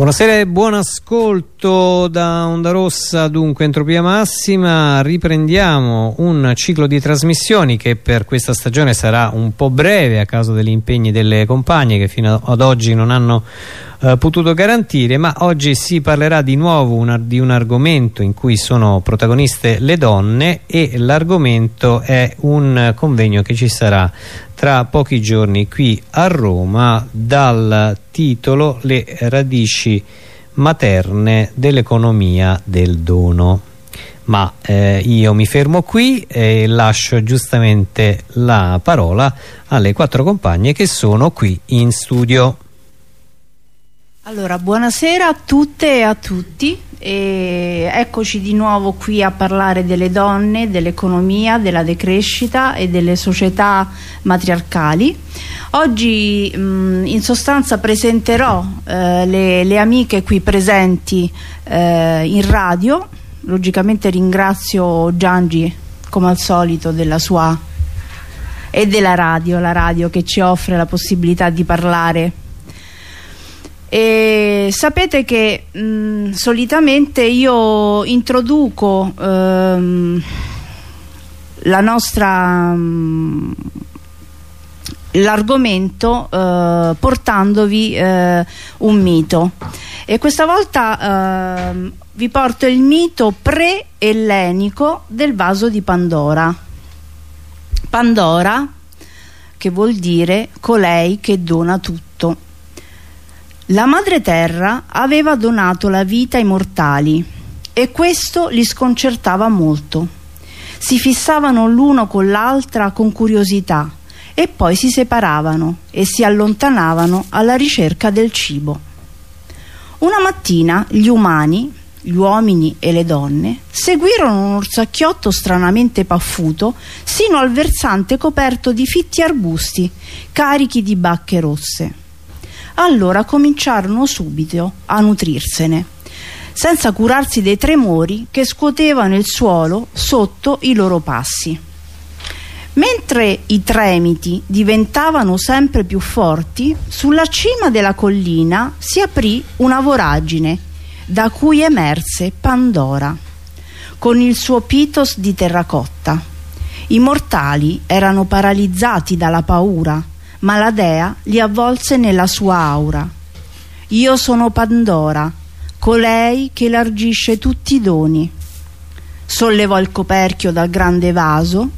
Buonasera e buon ascolto da Onda Rossa, dunque Entropia Massima. Riprendiamo un ciclo di trasmissioni che per questa stagione sarà un po' breve a causa degli impegni delle compagne che fino ad oggi non hanno eh, potuto garantire, ma oggi si parlerà di nuovo una, di un argomento in cui sono protagoniste le donne e l'argomento è un convegno che ci sarà tra pochi giorni qui a Roma dal titolo Le radici materne dell'economia del dono. Ma eh, io mi fermo qui e lascio giustamente la parola alle quattro compagne che sono qui in studio. Allora buonasera a tutte e a tutti e eccoci di nuovo qui a parlare delle donne, dell'economia, della decrescita e delle società matriarcali. Oggi mh, in sostanza presenterò eh, le, le, amiche qui presenti eh, in radio, logicamente ringrazio Giangi come al solito della sua e della radio, la radio che ci offre la possibilità di parlare e sapete che mh, solitamente io introduco ehm, la nostra l'argomento eh, portandovi eh, un mito. E questa volta eh, vi porto il mito pre-ellenico del vaso di Pandora. Pandora che vuol dire colei che dona tutto la madre terra aveva donato la vita ai mortali e questo li sconcertava molto. Si fissavano l'uno con l'altra con curiosità e poi si separavano e si allontanavano alla ricerca del cibo. Una mattina gli umani, gli uomini e le donne, seguirono un orsacchiotto stranamente paffuto sino al versante coperto di fitti arbusti carichi di bacche rosse allora cominciarono subito a nutrirsene, senza curarsi dei tremori che scuotevano il suolo sotto i loro passi. Mentre i tremiti diventavano sempre più forti, sulla cima della collina si aprì una voragine da cui emerse Pandora, con il suo pitos di terracotta. I mortali erano paralizzati dalla paura ma la dea li avvolse nella sua aura. Io sono Pandora, colei che largisce tutti i doni. Sollevò il coperchio dal grande vaso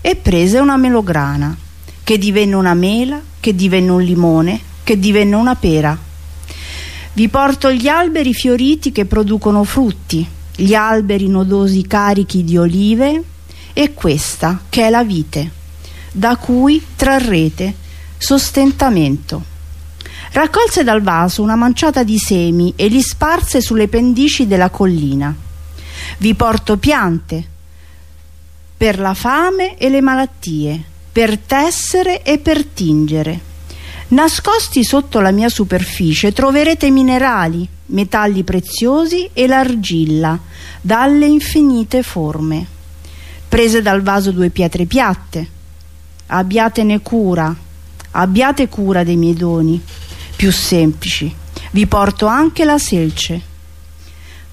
e prese una melograna, che divenne una mela, che divenne un limone, che divenne una pera. Vi porto gli alberi fioriti che producono frutti, gli alberi nodosi carichi di olive e questa che è la vite, da cui trarrete Sostentamento. Raccolse dal vaso una manciata di semi e li sparse sulle pendici della collina. Vi porto piante per la fame e le malattie, per tessere e per tingere. Nascosti sotto la mia superficie troverete minerali, metalli preziosi e l'argilla, dalle infinite forme. Prese dal vaso due pietre piatte. Abbiatene cura, abbiate cura dei miei doni più semplici. Vi porto anche la selce.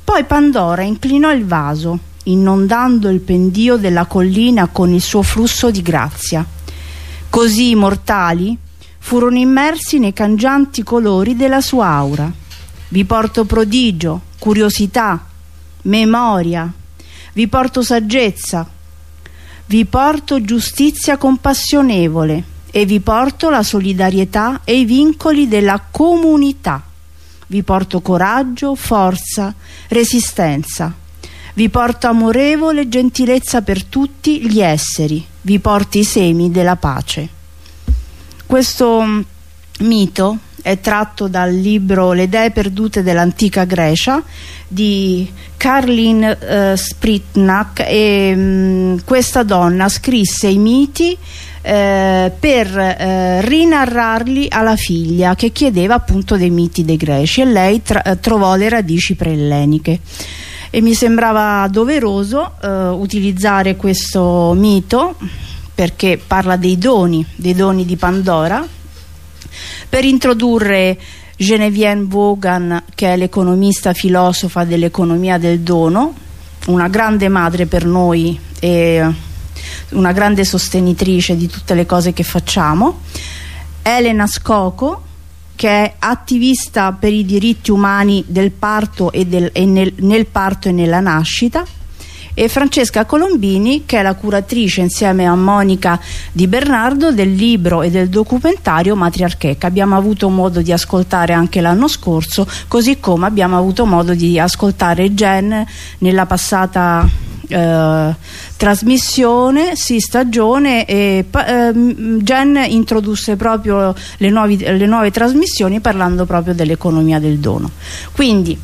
Poi Pandora inclinò il vaso inondando il pendio della collina con il suo flusso di grazia. Così i mortali furono immersi nei cangianti colori della sua aura. Vi porto prodigio, curiosità, memoria. Vi porto saggezza. Vi porto giustizia compassionevole e vi porto la solidarietà e i vincoli della comunità. Vi porto coraggio, forza, resistenza. Vi porto amorevole gentilezza per tutti gli esseri. Vi porto i semi della pace. Questo mm, mito è tratto dal libro Le dee perdute dell'antica Grecia di Karlin eh, Spritnak e mh, mm, questa donna scrisse i miti eh, per eh, rinarrarli alla figlia che chiedeva appunto dei miti dei greci e lei eh, trovò le radici preelleniche e mi sembrava doveroso eh, utilizzare questo mito perché parla dei doni, dei doni di Pandora per introdurre Genevieve Vaughan che è l'economista filosofa dell'economia del dono una grande madre per noi e una grande sostenitrice di tutte le cose che facciamo. Elena Scoco che è attivista per i diritti umani del parto e, del, e nel, nel parto e nella nascita. E Francesca Colombini che è la curatrice insieme a Monica Di Bernardo del libro e del documentario Matriarchè che abbiamo avuto modo di ascoltare anche l'anno scorso così come abbiamo avuto modo di ascoltare Jen nella passata eh, trasmissione, sì, stagione e eh, Jen introdusse proprio le, nuovi, le nuove trasmissioni parlando proprio dell'economia del dono quindi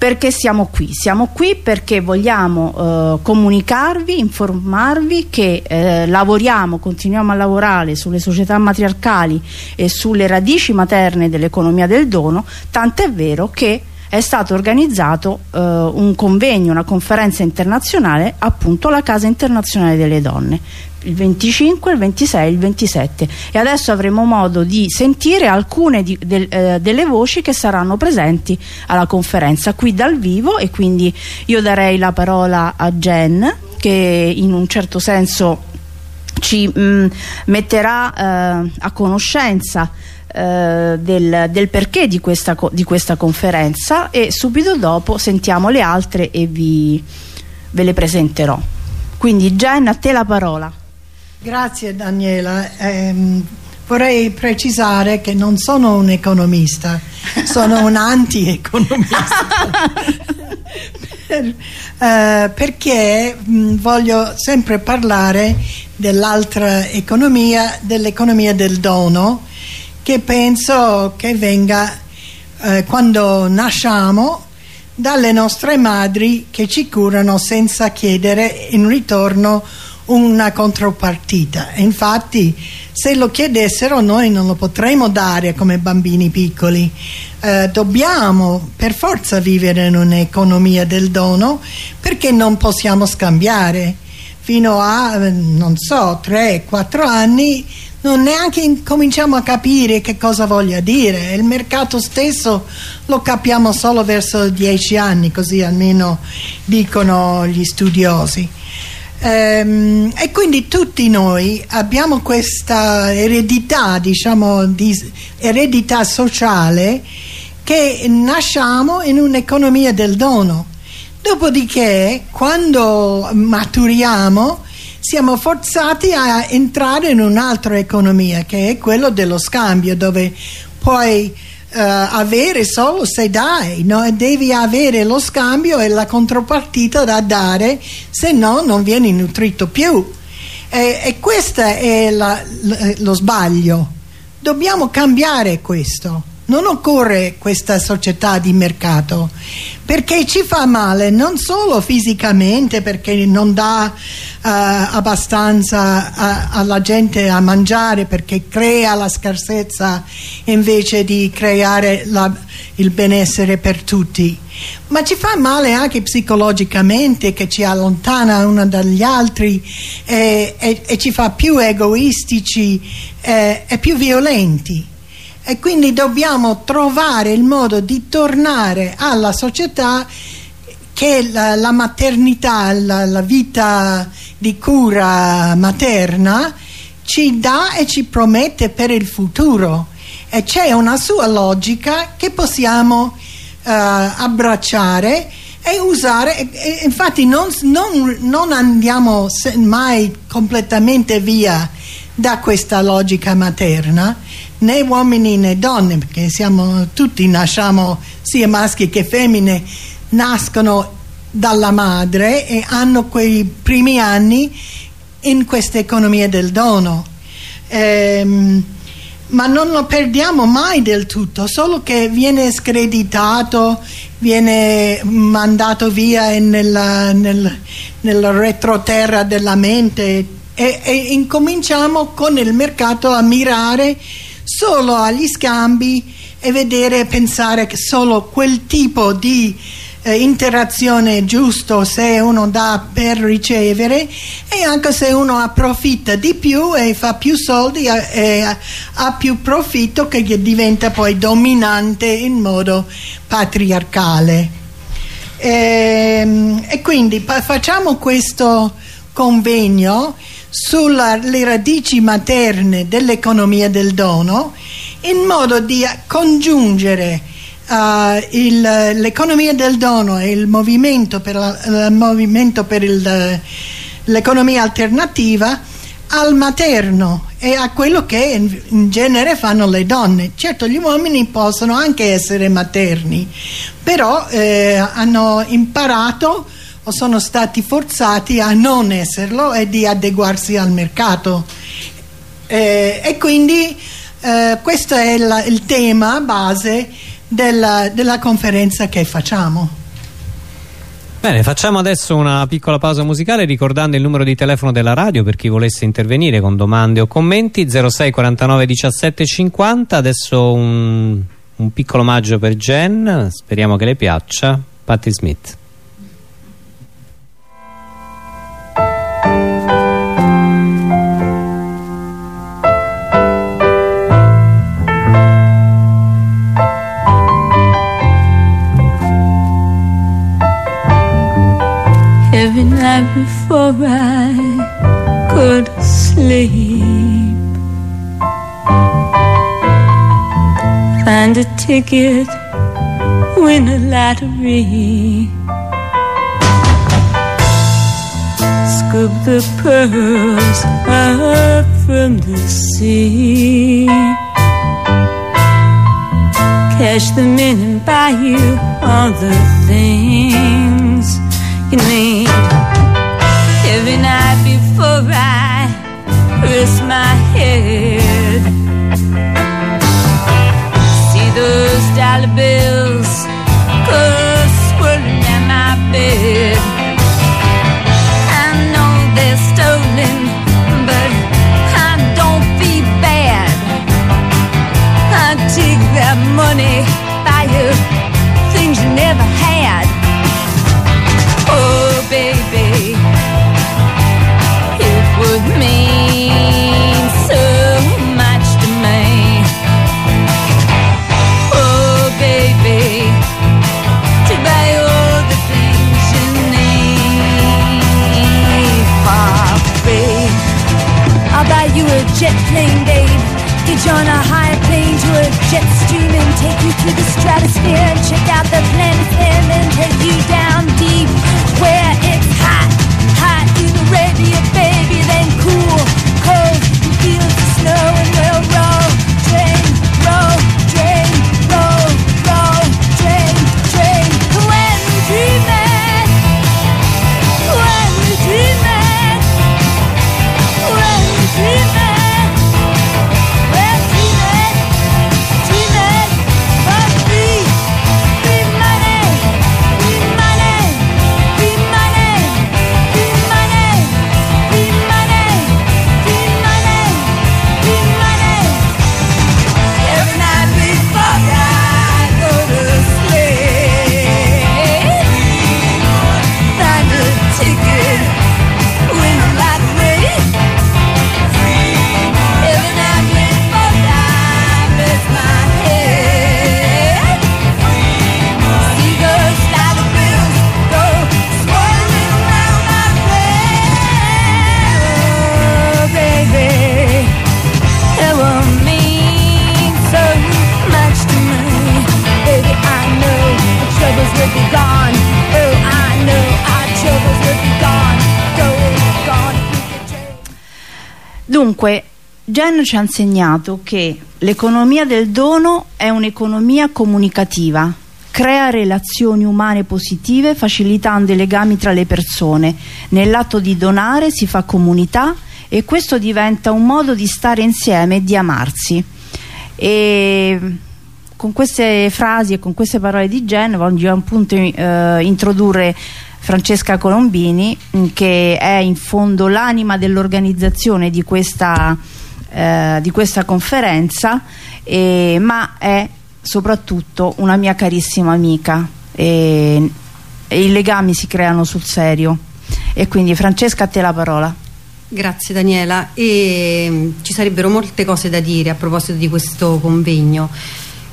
perché siamo qui? Siamo qui perché vogliamo eh, comunicarvi, informarvi che eh, lavoriamo, continuiamo a lavorare sulle società matriarcali e sulle radici materne dell'economia del dono, tant'è vero che è stato organizzato eh, un convegno, una conferenza internazionale appunto la Casa Internazionale delle Donne il 25, il 26 e il 27 e adesso avremo modo di sentire alcune di, del, eh, delle voci che saranno presenti alla conferenza qui dal vivo e quindi io darei la parola a Jen che in un certo senso ci mh, mm, metterà eh, a conoscenza eh, del, del, perché di questa, di questa, conferenza e subito dopo sentiamo le altre e vi, ve le presenterò quindi Jen a te la parola Grazie Daniela. Eh, vorrei precisare che non sono un economista, sono un anti-economista. per, eh, perché mh, voglio sempre parlare dell'altra economia, dell'economia del dono, che penso che venga eh, quando nasciamo dalle nostre madri che ci curano senza chiedere in ritorno una contropartita. Infatti, se lo chiedessero, noi non lo potremmo dare come bambini piccoli. Eh, dobbiamo per forza vivere in un'economia del dono perché non possiamo scambiare. Fino a, non so, 3-4 anni non neanche cominciamo a capire che cosa voglia dire il mercato stesso lo capiamo solo verso 10 anni così almeno dicono gli studiosi Ehm, e quindi tutti noi abbiamo questa eredità, diciamo, di eredità sociale che nasciamo in un'economia del dono. Dopodiché, quando maturiamo, siamo forzati a entrare in un'altra economia, che è quello dello scambio, dove puoi uh, avere solo se dai, no? devi avere lo scambio e la contropartita da dare, se no non vieni nutrito più. E, e questo è la, lo sbaglio. Dobbiamo cambiare questo. Non occorre questa società di mercato perché ci fa male non solo fisicamente perché non dà uh, abbastanza a, alla gente a mangiare perché crea la scarsezza invece di creare la, il benessere per tutti ma ci fa male anche psicologicamente che ci allontana uno dagli altri e, e, e ci fa più egoistici e, e più violenti e quindi dobbiamo trovare il modo di tornare alla società che la, la maternità, la, la, vita di cura materna ci dà e ci promette per il futuro. E c'è una sua logica che possiamo uh, abbracciare e usare. E infatti non, non, non andiamo mai completamente via da questa logica materna né uomini né donne perché siamo tutti nasciamo sia maschi che femmine nascono dalla madre e hanno quei primi anni in questa economia del dono. Ehm, ma non lo perdiamo mai del tutto, solo che viene screditato, viene mandato via nella, nel, nel retroterra della mente e, e incominciamo con il mercato a mirare solo agli scambi e vedere pensare che solo quel tipo di eh, interazione giusto se uno dà per ricevere e anche se uno approfitta di più e fa più soldi e, e ha più profitto che diventa poi dominante in modo patriarcale. E, ehm, e quindi facciamo questo convegno sulle radici materne dell'economia del dono in modo di congiungere uh, l'economia del dono e il movimento per l'economia alternativa al materno e a quello che in, in, genere fanno le donne. Certo gli uomini possono anche essere materni, però eh, hanno imparato o sono stati forzati a non esserlo e di adeguarsi al mercato. Eh, e quindi eh, questo è la, il tema base della, della conferenza che facciamo. Bene, facciamo adesso una piccola pausa musicale ricordando il numero di telefono della radio per chi volesse intervenire con domande o commenti 06 49 17 50 adesso un, un piccolo omaggio per Jen speriamo che le piaccia Patti Smith ticket, win a lottery. Scoop the pearls up from the sea. Cash them in and buy you all the things you need every night before I rest my head. Bills go swirling at my bed. I know they're stolen, but I don't feel bad. I take that money, Dunque, Jen ci ha insegnato che l'economia del dono è un'economia comunicativa, crea relazioni umane positive facilitando i legami tra le persone. Nell'atto di donare si fa comunità e questo diventa un modo di stare insieme e di amarsi. E con queste frasi e con queste parole di Jen voglio appunto eh, introdurre Francesca Colombini mm, che è in fondo l'anima dell'organizzazione di, eh, di, questa conferenza eh, ma è soprattutto una mia carissima amica. E i legami si creano sul serio. E quindi Francesca a te la parola. Grazie Daniela. E, mm, ci sarebbero molte cose da dire a proposito di questo convegno.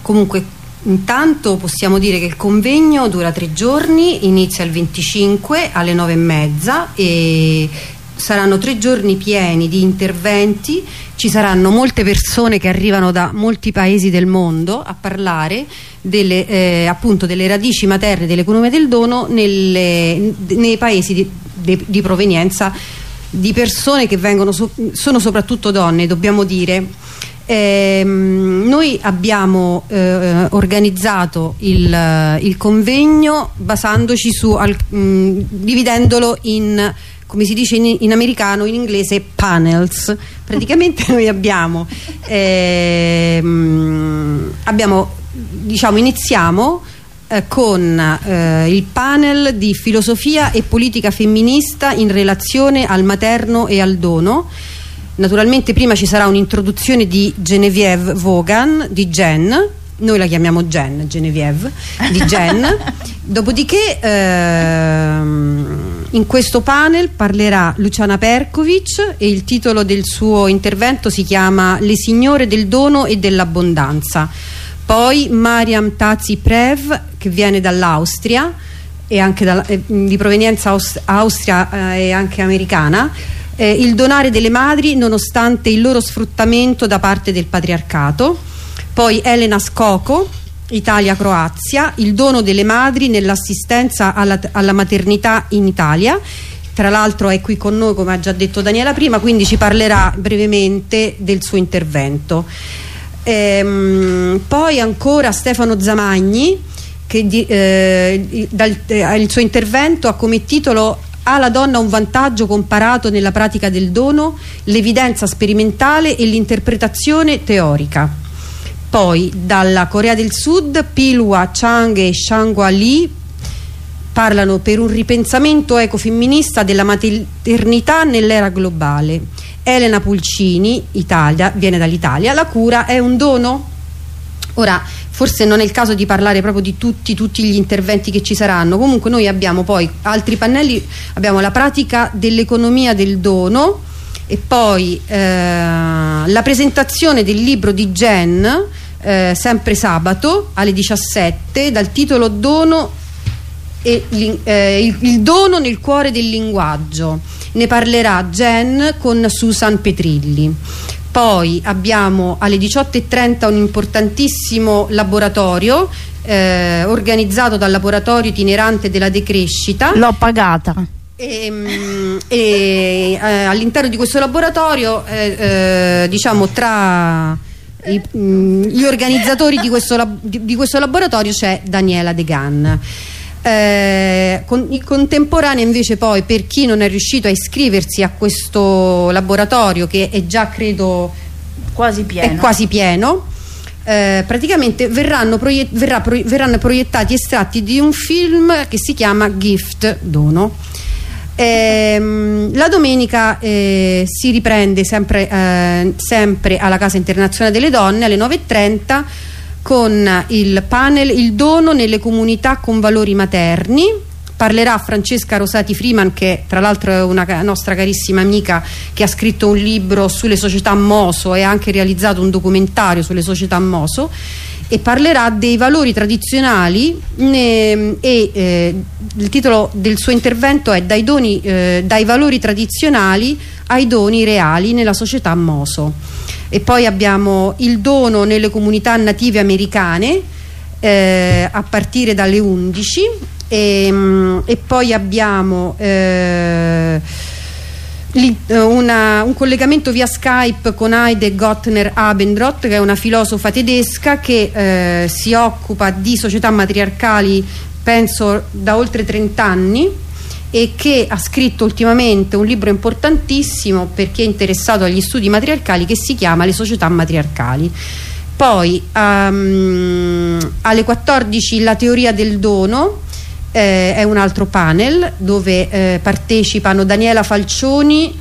Comunque intanto possiamo dire che il convegno dura tre giorni inizia il 25 alle nove e mezza e saranno tre giorni pieni di interventi. Ci saranno molte persone che arrivano da molti paesi del mondo a parlare delle, eh, delle radici materne dell'economia del dono nelle, nei paesi di, di, di, provenienza di persone che vengono so, sono soprattutto donne dobbiamo dire eh, noi abbiamo eh, organizzato il, il, convegno basandoci su al, mh, dividendolo in come si dice in, in, americano, in inglese panels. Praticamente noi abbiamo, ehm, abbiamo diciamo, iniziamo eh, con eh, il panel di filosofia e politica femminista in relazione al materno e al dono. Naturalmente prima ci sarà un'introduzione di Genevieve Vaughan, di Jen, noi la chiamiamo Jen, Genevieve, di Jen, dopodiché ehm, in questo panel parlerà Luciana Perkovic e il titolo del suo intervento si chiama Le signore del dono e dell'abbondanza. Poi Mariam Tazi Prev che viene dall'Austria e anche da, eh, di provenienza aust austria eh, e anche americana. Eh, il donare delle madri nonostante il loro sfruttamento da parte del patriarcato. Poi Elena Scoco Italia-Croazia, il dono delle madri nell'assistenza alla, alla maternità in Italia tra l'altro è qui con noi come ha già detto Daniela prima quindi ci parlerà brevemente del suo intervento ehm, poi ancora Stefano Zamagni che di, eh, dal, eh, il suo intervento ha come titolo ha la donna un vantaggio comparato nella pratica del dono l'evidenza sperimentale e l'interpretazione teorica poi dalla Corea del Sud Pilwa Chang e Shangwa Lee parlano per un ripensamento ecofemminista della maternità nell'era globale. Elena Pulcini, Italia, viene dall'Italia, la cura è un dono? Ora, forse non è il caso di parlare proprio di tutti, tutti gli interventi che ci saranno, comunque noi abbiamo poi altri pannelli, abbiamo la pratica dell'economia del dono, e poi eh, la presentazione del libro di Jen eh, sempre sabato alle 17 dal titolo Dono e, eh, il, il, dono nel cuore del linguaggio. Ne parlerà Jen con Susan Petrilli poi abbiamo alle 18.30 un importantissimo laboratorio eh, organizzato dal laboratorio itinerante della decrescita. L'ho pagata. E, e eh, all'interno di questo laboratorio eh, eh, diciamo tra i, mm, gli organizzatori di questo, di, questo laboratorio c'è Daniela De Gan eh, con, in contemporanea invece poi per chi non è riuscito a iscriversi a questo laboratorio che è già credo quasi pieno, è quasi pieno eh, praticamente verranno, proiett verrà, pro verranno proiettati estratti di un film che si chiama Gift Dono. Ehm, la domenica eh, si riprende sempre, eh, sempre, alla Casa Internazionale delle Donne alle 9.30 con il panel Il dono nelle comunità con valori materni. Parlerà Francesca Rosati Freeman che tra l'altro è una nostra carissima amica che ha scritto un libro sulle società Moso e ha anche realizzato un documentario sulle società Moso e parlerà dei valori tradizionali ne, e eh, il titolo del suo intervento è dai, doni, eh, dai valori tradizionali ai doni reali nella società Moso. E poi abbiamo il dono nelle comunità native americane eh, a partire dalle 11 e, mm, e poi abbiamo eh, una, un collegamento via Skype con Heide Gottner Abendroth che è una filosofa tedesca che eh, si occupa di società matriarcali penso da oltre 30 anni e che ha scritto ultimamente un libro importantissimo per chi è interessato agli studi matriarcali che si chiama Le società matriarcali. Poi um, alle 14 la teoria del dono eh, è un altro panel dove eh, partecipano Daniela Falcioni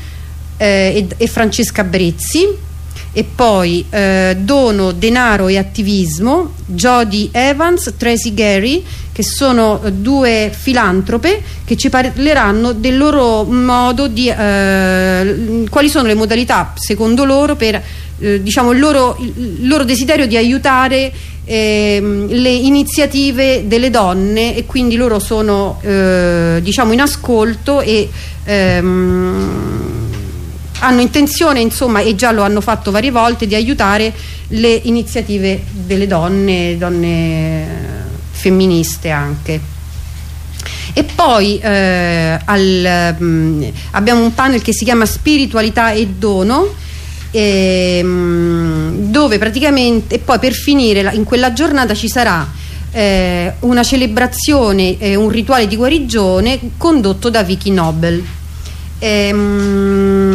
eh, e, e, Francesca Brezzi. E poi eh, Dono, Denaro e Attivismo, Jodie Evans, Tracy Gary, che sono eh, due filantrope che ci parleranno del loro modo di, quali sono le modalità secondo loro per eh, diciamo il loro, il loro, desiderio di aiutare ehm, le iniziative delle donne e quindi loro sono eh, diciamo in ascolto e ehm, hanno intenzione insomma e già lo hanno fatto varie volte di aiutare le iniziative delle donne, donne femministe anche. E poi eh, al, mh, mm, abbiamo un panel che si chiama spiritualità e dono ehm, dove praticamente e poi per finire in quella giornata ci sarà eh, una celebrazione, eh, un rituale di guarigione condotto da Vicky Nobel. Ehm,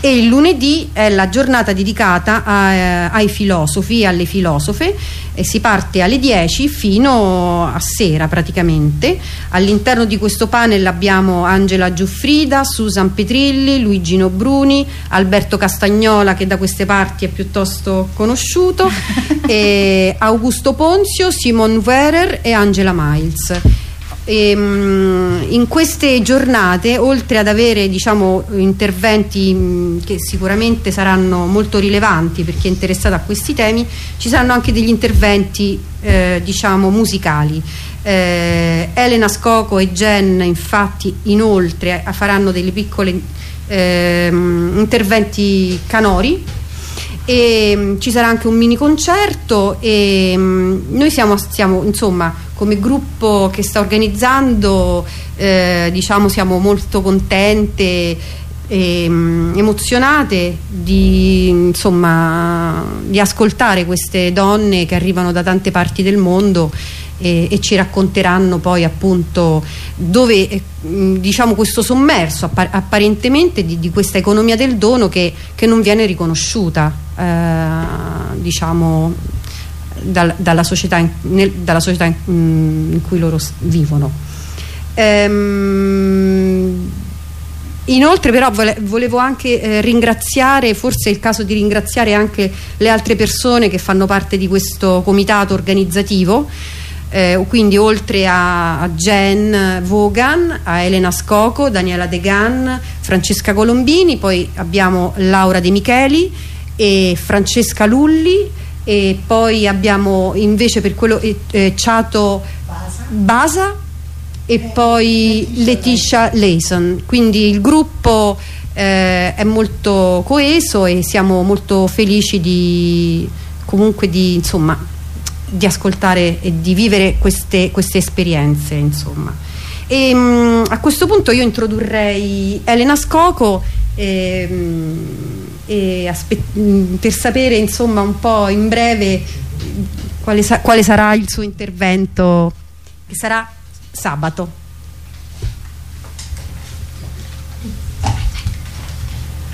e il lunedì è la giornata dedicata a, eh, ai filosofi e alle filosofe. E si parte alle 10 fino a sera praticamente. All'interno di questo panel abbiamo Angela Giuffrida, Susan Petrilli, Luigino Bruni Alberto Castagnola che da queste parti è piuttosto conosciuto Augusto Ponzio, Simon Werer e Angela Miles ehm, in queste giornate, oltre ad avere diciamo, interventi mh, che sicuramente saranno molto rilevanti per chi è interessato a questi temi, ci saranno anche degli interventi eh, diciamo, musicali. Eh, Elena Scoco e Jen infatti inoltre faranno delle piccole eh, interventi canori e mh, ci sarà anche un mini concerto e mh, noi siamo, siamo insomma come gruppo che sta organizzando eh, diciamo siamo molto contente e mh, emozionate di, insomma, di ascoltare queste donne che arrivano da tante parti del mondo e, e ci racconteranno poi appunto dove eh, diciamo questo sommerso appar apparentemente di, di, questa economia del dono che, che non viene riconosciuta eh, diciamo dal, dalla società, in, nel, dalla società in, in, cui loro vivono. Ehm, inoltre però vole, volevo anche eh, ringraziare, forse è il caso di ringraziare anche le altre persone che fanno parte di questo comitato organizzativo, eh, quindi oltre a, a, Jen Vaughan, a Elena Scoco, Daniela Degan, Francesca Colombini, poi abbiamo Laura De Micheli e Francesca Lulli e poi abbiamo invece per quello eh, eh Ciato Basa, Basa e poi Letitia Leison quindi il gruppo eh, è molto coeso e siamo molto felici di comunque di insomma di ascoltare e di vivere queste, queste esperienze insomma. E, mh, mm, a questo punto io introdurrei Elena Scoco e, mh, mm, e mm, per sapere insomma un po' in breve quale, sa quale sarà il suo intervento che sarà sabato.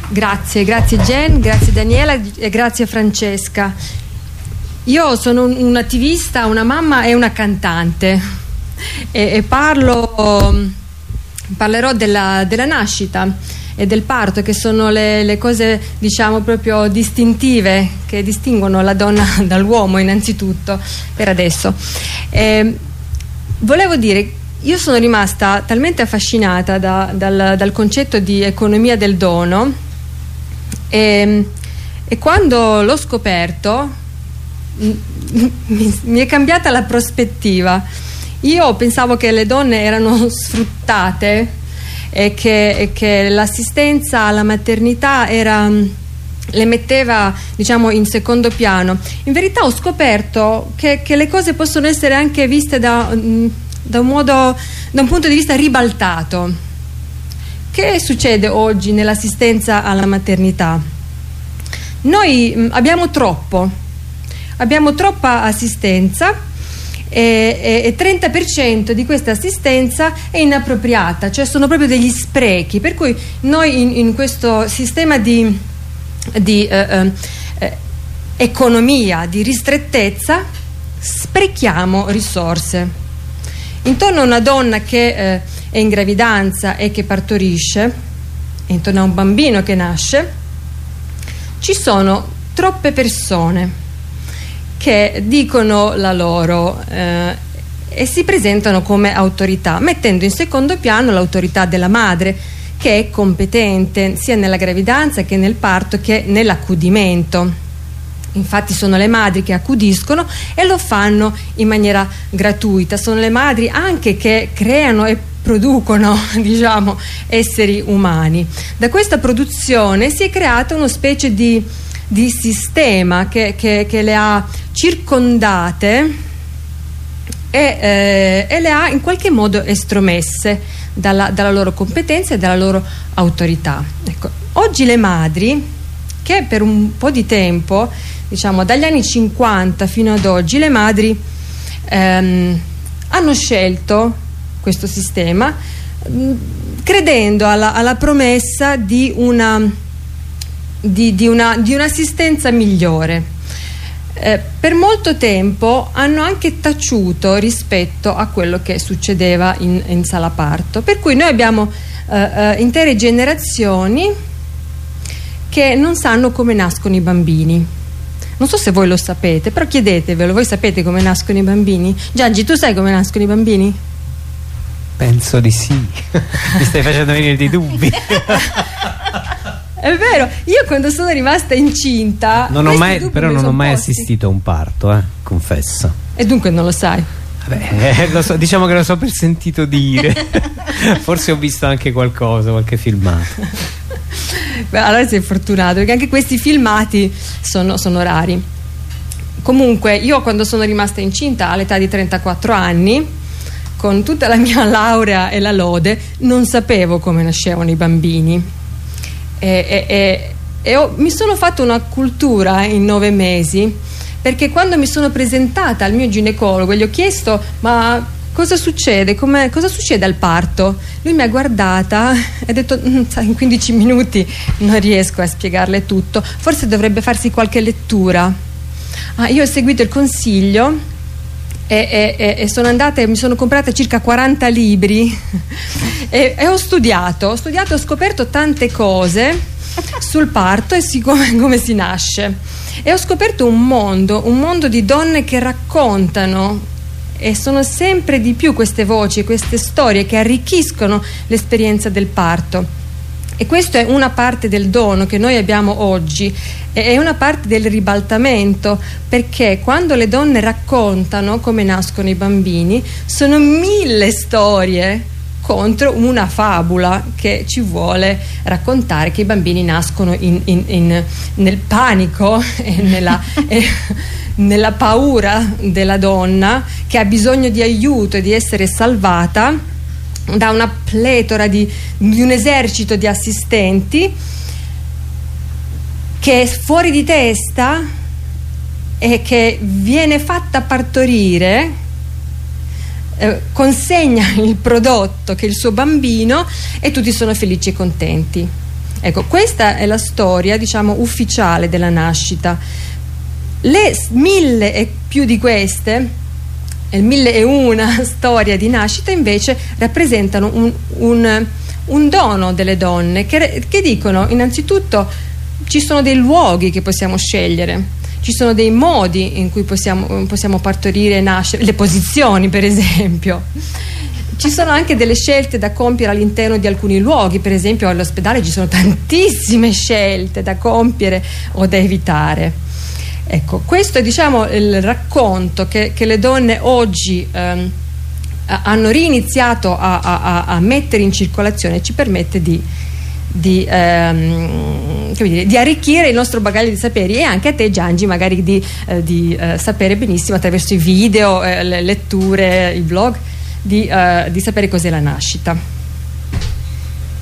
Grazie, grazie Jen, grazie Daniela e grazie Francesca. Io sono un, attivista, una mamma e una cantante e, e parlo, parlerò della, della nascita e del parto che sono le, le cose diciamo proprio distintive che distinguono la donna dall'uomo innanzitutto per adesso. Eh, volevo dire io sono rimasta talmente affascinata da, dal, dal, concetto di economia del dono e, e quando l'ho scoperto mi, mi è cambiata la prospettiva. Io pensavo che le donne erano sfruttate e che, che l'assistenza alla maternità era le metteva diciamo in secondo piano. In verità ho scoperto che, che le cose possono essere anche viste da, da, un modo, da un punto di vista ribaltato. Che succede oggi nell'assistenza alla maternità? noi abbiamo troppo. Abbiamo troppa assistenza e, e, 30% di questa assistenza è inappropriata, cioè sono proprio degli sprechi, per cui noi in, in questo sistema di, di eh, eh, economia, di ristrettezza, sprechiamo risorse. Intorno a una donna che eh, è in gravidanza e che partorisce, intorno a un bambino che nasce, ci sono troppe persone che dicono la loro eh, e si presentano come autorità, mettendo in secondo piano l'autorità della madre che è competente sia nella gravidanza che nel parto che nell'accudimento. Infatti sono le madri che accudiscono e lo fanno in maniera gratuita, sono le madri anche che creano e producono diciamo, esseri umani. Da questa produzione si è creata una specie di, di sistema che, che, che, le ha circondate e, eh, e, le ha in qualche modo estromesse dalla, dalla loro competenza e dalla loro autorità. Ecco, oggi le madri che per un po' di tempo diciamo dagli anni 50 fino ad oggi le madri ehm, hanno scelto questo sistema mh, credendo alla, alla, promessa di un'assistenza di, di una, di un migliore. Eh, per molto tempo hanno anche taciuto rispetto a quello che succedeva in, in sala parto. Per cui noi abbiamo eh, eh, intere generazioni che non sanno come nascono i bambini. Non so se voi lo sapete però chiedetevelo. Voi sapete come nascono i bambini? Giangi tu sai come nascono i bambini? penso di sì. Mi stai facendo venire dei dubbi È vero, io quando sono rimasta incinta non mai, Però non ho mai posti. assistito a un parto, eh, confesso. E dunque non lo sai? Vabbè, eh, so, diciamo che lo so per sentito dire. Forse ho visto anche qualcosa, qualche filmato. Beh, allora sei fortunato perché anche questi filmati sono, sono rari. Comunque io quando sono rimasta incinta all'età di 34 anni con tutta la mia laurea e la lode non sapevo come nascevano i bambini e, e, e, e ho, mi sono fatta una cultura in nove mesi perché quando mi sono presentata al mio ginecologo gli ho chiesto ma cosa succede? Come, cosa succede al parto? Lui mi ha guardata e ha detto mm, in 15 minuti non riesco a spiegarle tutto, forse dovrebbe farsi qualche lettura. Ah, io ho seguito il consiglio e, e, e, sono andata e mi sono comprata circa 40 libri. E, e, ho studiato, ho studiato ho scoperto tante cose sul parto e si, come, come si nasce. E ho scoperto un mondo, un mondo di donne che raccontano. E sono sempre di più queste voci, queste storie che arricchiscono l'esperienza del parto. E questa è una parte del dono che noi abbiamo oggi, è una parte del ribaltamento, perché quando le donne raccontano come nascono i bambini, sono mille storie contro una fabula che ci vuole raccontare che i bambini nascono in, in, in, nel panico e nella... e, nella paura della donna che ha bisogno di aiuto e di essere salvata da una pletora di, di un esercito di assistenti che è fuori di testa e che viene fatta partorire eh, consegna il prodotto che è il suo bambino e tutti sono felici e contenti. Ecco questa è la storia diciamo ufficiale della nascita. Le mille e più di queste mille e una storia di nascita invece rappresentano un, un, un dono delle donne che, che, dicono innanzitutto ci sono dei luoghi che possiamo scegliere ci sono dei modi in cui possiamo, possiamo partorire e nascere le posizioni per esempio. Ci sono anche delle scelte da compiere all'interno di alcuni luoghi per esempio all'ospedale ci sono tantissime scelte da compiere o da evitare Ecco, questo è diciamo, il racconto che, che le donne oggi ehm, hanno riniziato a, a, a, mettere in circolazione e ci permette di, di, ehm, dire, di, arricchire il nostro bagaglio di saperi e anche a te Giangi magari di, eh, di eh, sapere benissimo attraverso i video, eh, le letture, i blog, eh, di sapere cos'è la nascita.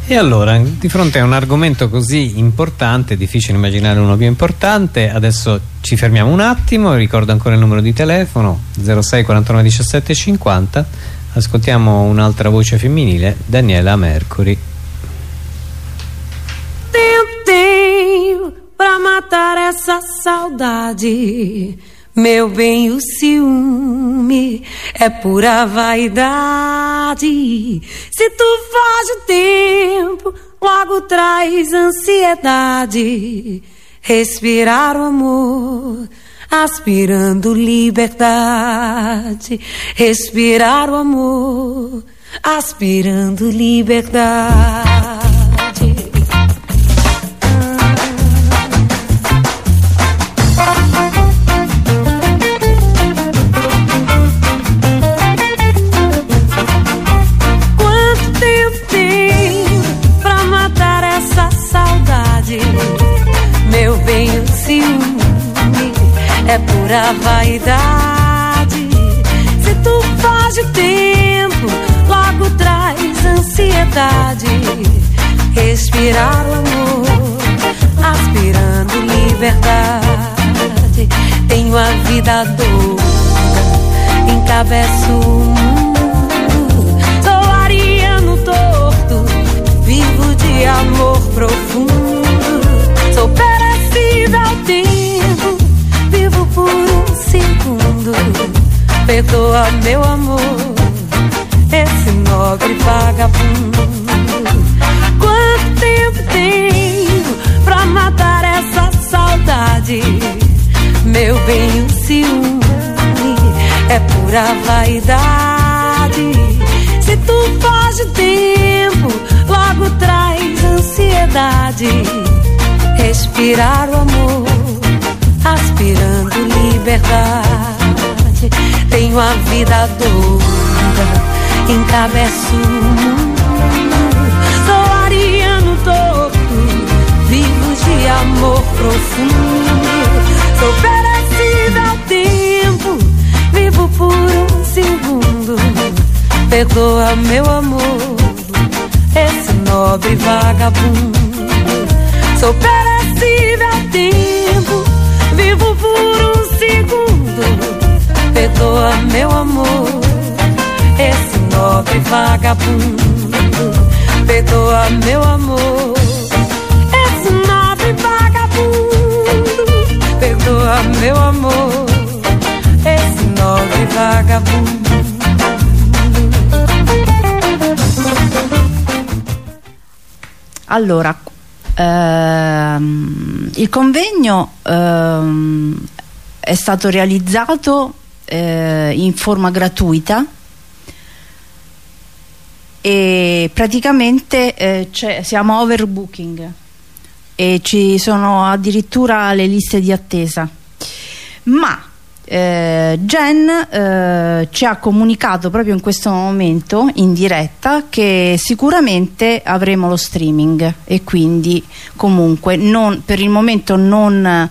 E allora, di fronte a un argomento così importante, difficile immaginare uno più importante, adesso ci fermiamo un attimo, ricordo ancora il numero di telefono 06 49 17 50, ascoltiamo un'altra voce femminile, Daniela Mercury. Tempo, pra matar essa saudade Meu bem, o ciúme é pura vaidade. Se tu foge o tempo, logo traz ansiedade. respirar o amor, aspirando liberdade, respirar o amor, aspirando liberdade. Pura vaidade. Se tu foge o tempo, logo traz ansiedade. Respirar o amor, aspirando liberdade. Tenho a vida doida, encabeço o mundo. Sou ariano torto, vivo de amor profundo. Sou perecível tempo por um segundo. Perdoa, meu amor, esse nobre vagabundo. Quanto tempo tenho pra matar essa saudade? Meu bem, o ciúme é pura vaidade. Se tu foge tempo, logo traz ansiedade. Respirar o amor aspirando liberdade. Tenho a vida doida, encabeço o mundo. Sou ariano torto, vivo de amor profundo. Sou perecível ao tempo, vivo por um segundo. Perdoa, meu amor, esse nobre vagabundo. Sou perecível Perdoa, meu amor, esse nobre vagabundo. Perdoa, meu amor, esse nobre vagabundo. Perdoa, meu amor, esse nobre vagabundo. Allora, Ehm, il convegno ehm, è stato realizzato eh, in forma gratuita. E praticamente eh, siamo overbooking. E ci sono addirittura le liste di attesa. Ma eh, Jen eh, ci ha comunicato proprio in questo momento in diretta che sicuramente avremo lo streaming. E quindi comunque non, per il momento non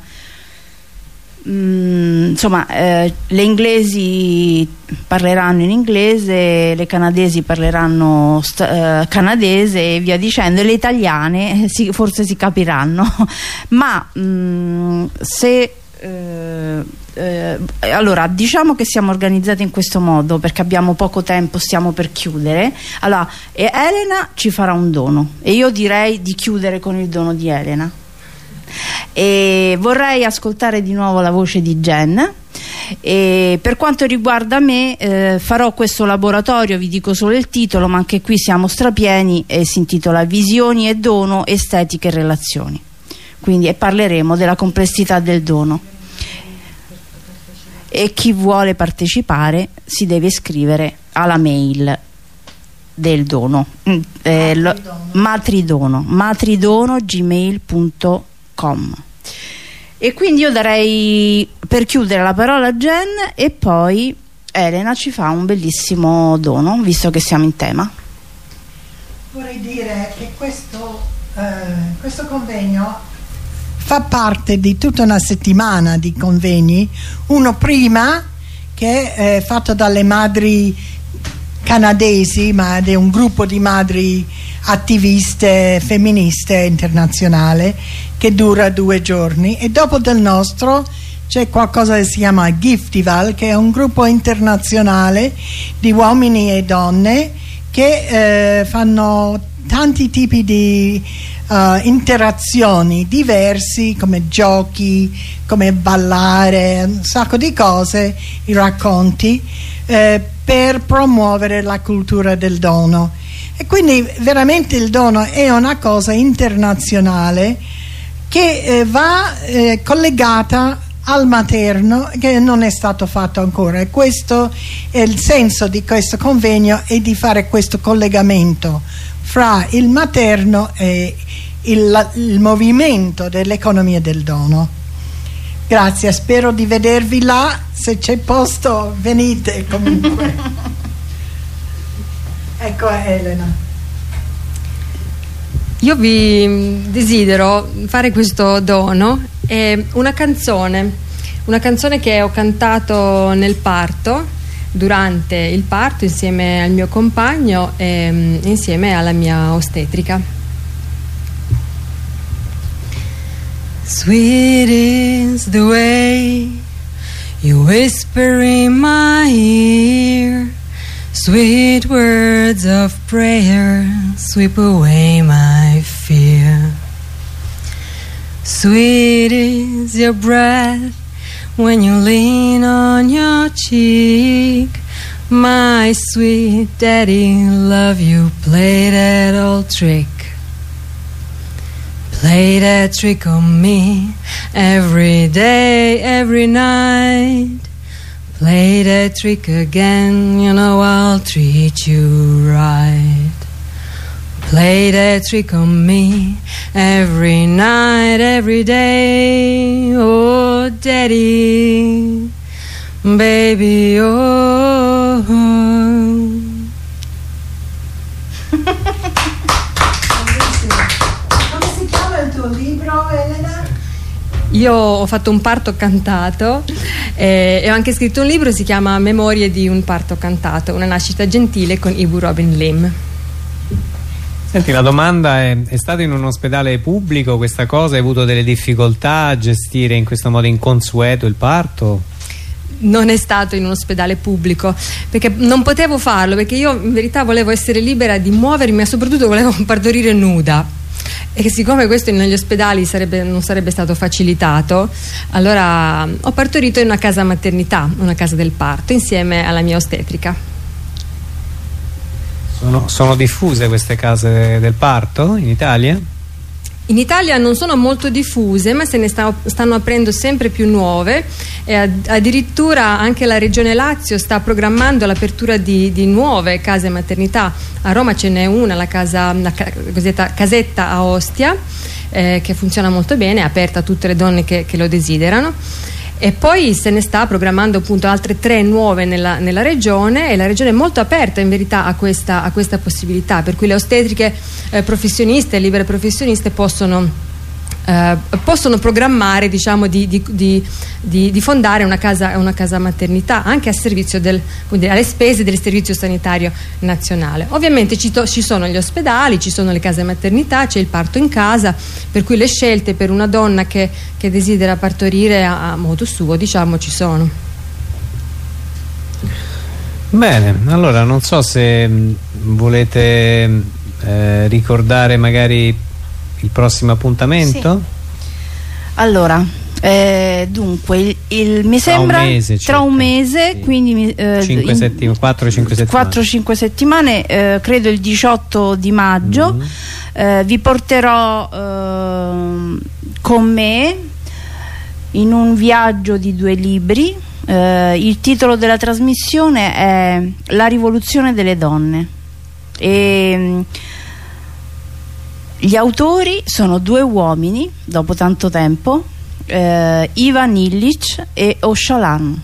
mm, insomma eh, le inglesi parleranno in inglese le canadesi parleranno eh, canadese e via dicendo e le italiane si, forse si capiranno. Ma mm, se eh, eh, allora diciamo che siamo organizzati in questo modo perché abbiamo poco tempo stiamo per chiudere. Allora Elena ci farà un dono e io direi di chiudere con il dono di Elena e vorrei ascoltare di nuovo la voce di Jen. E per quanto riguarda me eh, farò questo laboratorio vi dico solo il titolo ma anche qui siamo strapieni e si intitola visioni e dono estetiche e relazioni. Quindi parleremo della complessità del dono. E chi vuole partecipare si deve iscrivere alla mail del dono. Mm, eh, matridono, matridono, matridono gmail.com e quindi io darei per chiudere la parola a Jen e poi Elena ci fa un bellissimo dono visto che siamo in tema. Vorrei dire che questo, eh, questo convegno fa parte di tutta una settimana di convegni, uno prima che è fatto dalle madri canadesi, ma è un gruppo di madri attiviste femministe internazionale che dura due giorni e dopo del nostro c'è qualcosa che si chiama Giftival che è un gruppo internazionale di uomini e donne che eh, fanno tanti tipi di uh, interazioni diversi come giochi, come ballare, un sacco di cose, i racconti eh, per promuovere la cultura del dono. E quindi veramente il dono è una cosa internazionale che eh, va eh, collegata al materno che non è stato fatto ancora. E questo è il senso di questo convegno è di fare questo collegamento fra il materno e il, il movimento dell'economia del dono. Grazie spero di vedervi là. Se c'è posto venite comunque ecco Elena. Io vi desidero fare questo dono è una canzone una canzone che ho cantato nel parto durante il parto insieme al mio compagno e mm, insieme alla mia ostetrica. Sweet is the way you whisper in my ear Sweet words of prayer sweep away my fear. Sweet is your breath when you lean on your cheek. My sweet daddy, love you, play that old trick. Play that trick on me every day, every night. Play that trick again, you know I'll treat you right. Play that trick on me every night, every day. Oh, daddy, baby, oh. Io ho fatto un parto cantato eh, e ho anche scritto un libro, si chiama Memorie di un parto cantato, una nascita gentile con Ibu Robin Lim. Senti, la domanda è, è stato in un ospedale pubblico questa cosa? Hai avuto delle difficoltà a gestire in questo modo inconsueto il parto? non è stato in un ospedale pubblico perché non potevo farlo perché io in verità volevo essere libera di muovermi ma soprattutto volevo partorire nuda e siccome questo negli ospedali sarebbe, non sarebbe stato facilitato allora ho partorito in una casa maternità una casa del parto insieme alla mia ostetrica Sono, sono diffuse queste case del parto in Italia? In Italia non sono molto diffuse ma se ne sta, stanno aprendo sempre più nuove e ad, addirittura anche la regione Lazio sta programmando l'apertura di, di, nuove case maternità. A Roma ce n'è una, la, casa, la cosiddetta casetta a Ostia eh, che funziona molto bene, è aperta a tutte le donne che, che lo desiderano e poi se ne sta programmando appunto altre tre nuove nella, nella, regione e la regione è molto aperta in verità a questa, a questa possibilità per cui le ostetriche eh, professioniste libere professioniste possono Uh, possono programmare diciamo, di, di, di, di, fondare una casa, una casa maternità anche del, alle spese del servizio sanitario nazionale. Ovviamente ci, ci, sono gli ospedali ci sono le case maternità c'è il parto in casa per cui le scelte per una donna che, che desidera partorire a, a modo suo diciamo ci sono. Bene allora non so se mh, volete mh, eh, ricordare magari il prossimo appuntamento? Sì. Allora, eh, dunque, il, il, mi tra sembra un mese, tra un mese, sì. quindi eh, 4-5 settimane, 4-5 settimane eh, credo il 18 di maggio, mm -hmm. vi porterò ehm, con me in un viaggio di due libri. Eh, il titolo della trasmissione è La rivoluzione delle donne. E, gli autori sono due uomini, dopo tanto tempo, eh, Ivan Illich e Oshalan.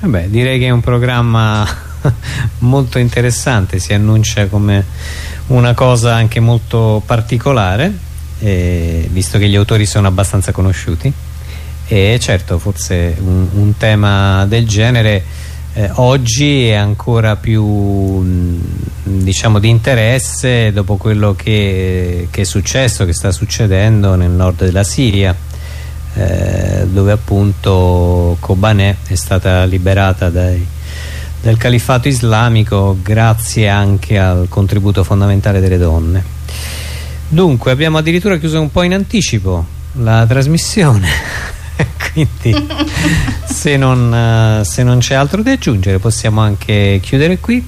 Vabbè, direi che è un programma molto interessante, si annuncia come una cosa anche molto particolare, eh, visto che gli autori sono abbastanza conosciuti e certo forse un, un tema del genere eh, oggi è ancora più mh, diciamo di interesse dopo quello che, che, è successo, che sta succedendo nel nord della Siria eh, dove appunto Kobanè è stata liberata dai, dal califfato islamico grazie anche al contributo fondamentale delle donne. Dunque abbiamo addirittura chiuso un po' in anticipo la trasmissione quindi se non, uh, non c'è altro da aggiungere possiamo anche chiudere qui.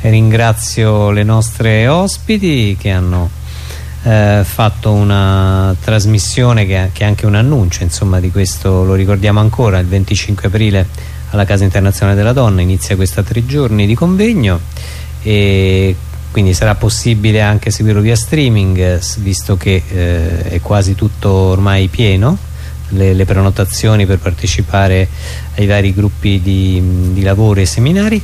Ringrazio le nostre ospiti che hanno eh, fatto una trasmissione che, che, è anche un annuncio insomma di questo lo ricordiamo ancora il 25 aprile alla Casa Internazionale della Donna inizia questa tre giorni di convegno e quindi sarà possibile anche seguirlo via streaming visto che eh, è quasi tutto ormai pieno le, le, prenotazioni per partecipare ai vari gruppi di, di lavoro e seminari.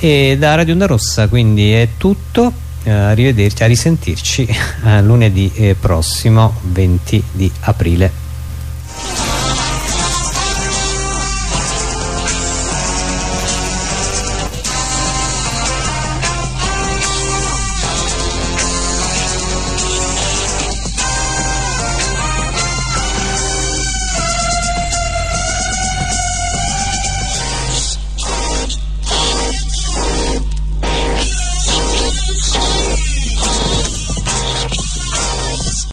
E da Radio Onda Rossa quindi è tutto. Eh, arrivederci, a risentirci lunedì eh, prossimo 20 di aprile